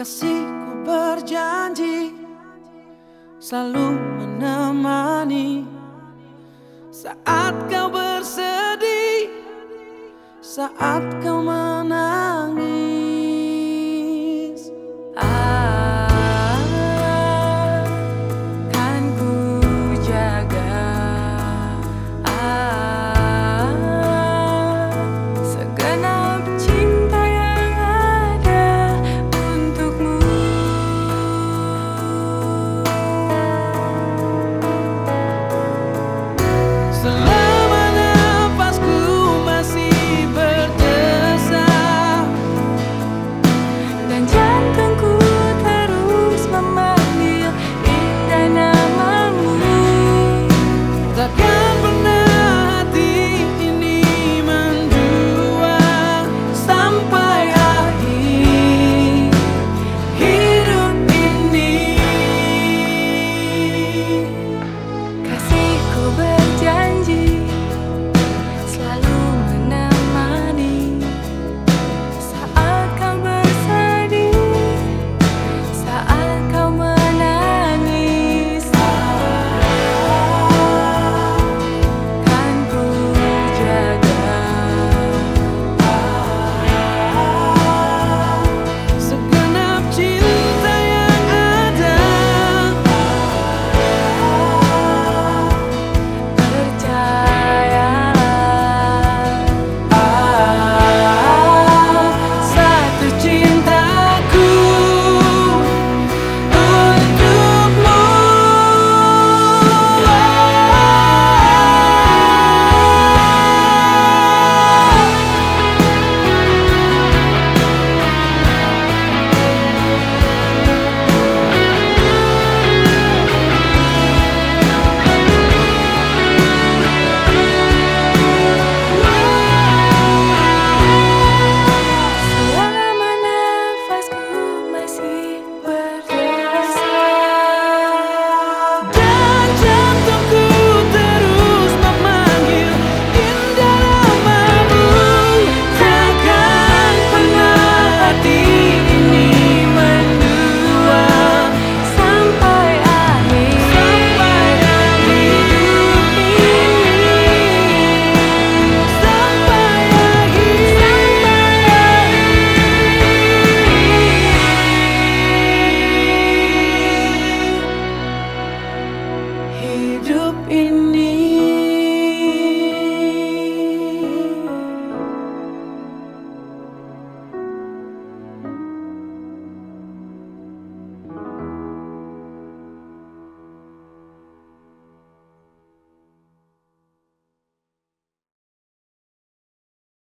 Kasihku berjanji Selalu menemani. Saat kau bersedih Saat kau menangis